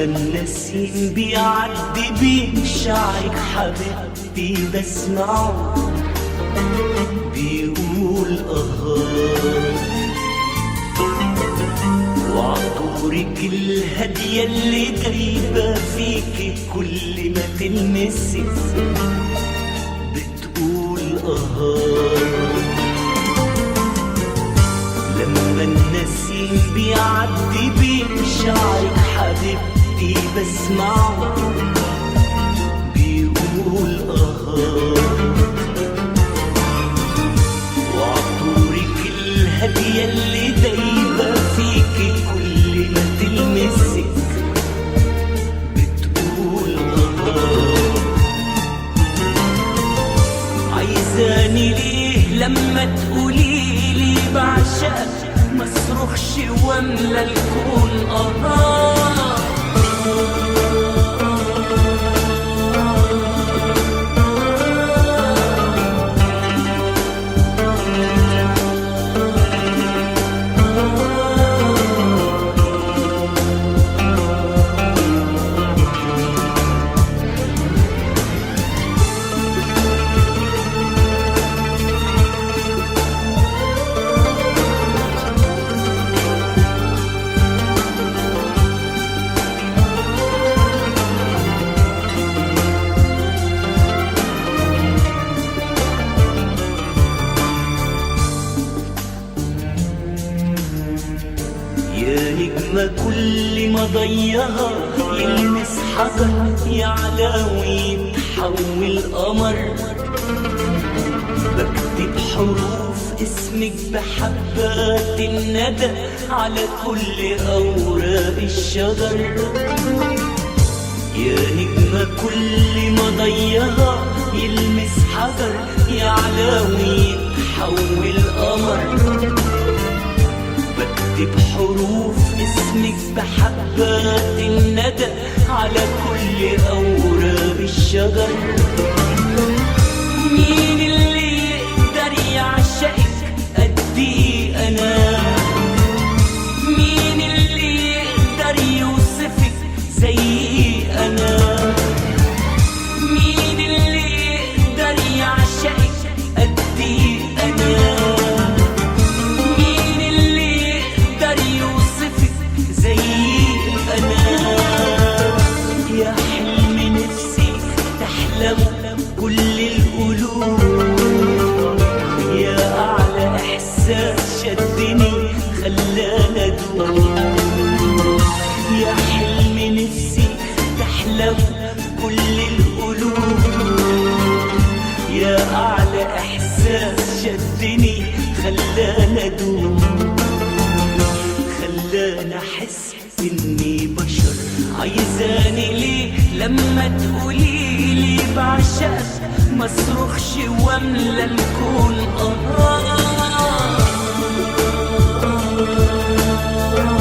النسيم بيعدي شعرك حبيبتي بسمعه. بيقول أهات وعطورك الهدية اللي دايبة فيكي كل ما تلمسي. بتقول أهات لما النسيم بيعدي شعرك بسمعه بيقول أهات وعطورك الهدية اللي دايبة فيكي كل ما تلمسك بتقول عايزاني ليه لما تقوليلي مصرخش واملى الكون آه يا نجمة كل ما ضيها يلمس حجر يعلى ويتحول قمر بكتب حروف اسمك بحبات الندى على كل أوراق الشجر. يا نجمة كل ما ضيها يلمس حجر يعلى ويتحول قمر بكتب حروف اسمك بحبات الندى على كل شدني خلانا ادوب يا حلم نفسي تحلم كل القلوب. يا أعلى إحساس شدني خلانا ادوب خلانا أحس إني بشر. عايزاني ليه؟ لما تقوليلي بعشقك مصرخش واملى الكون آه Oh,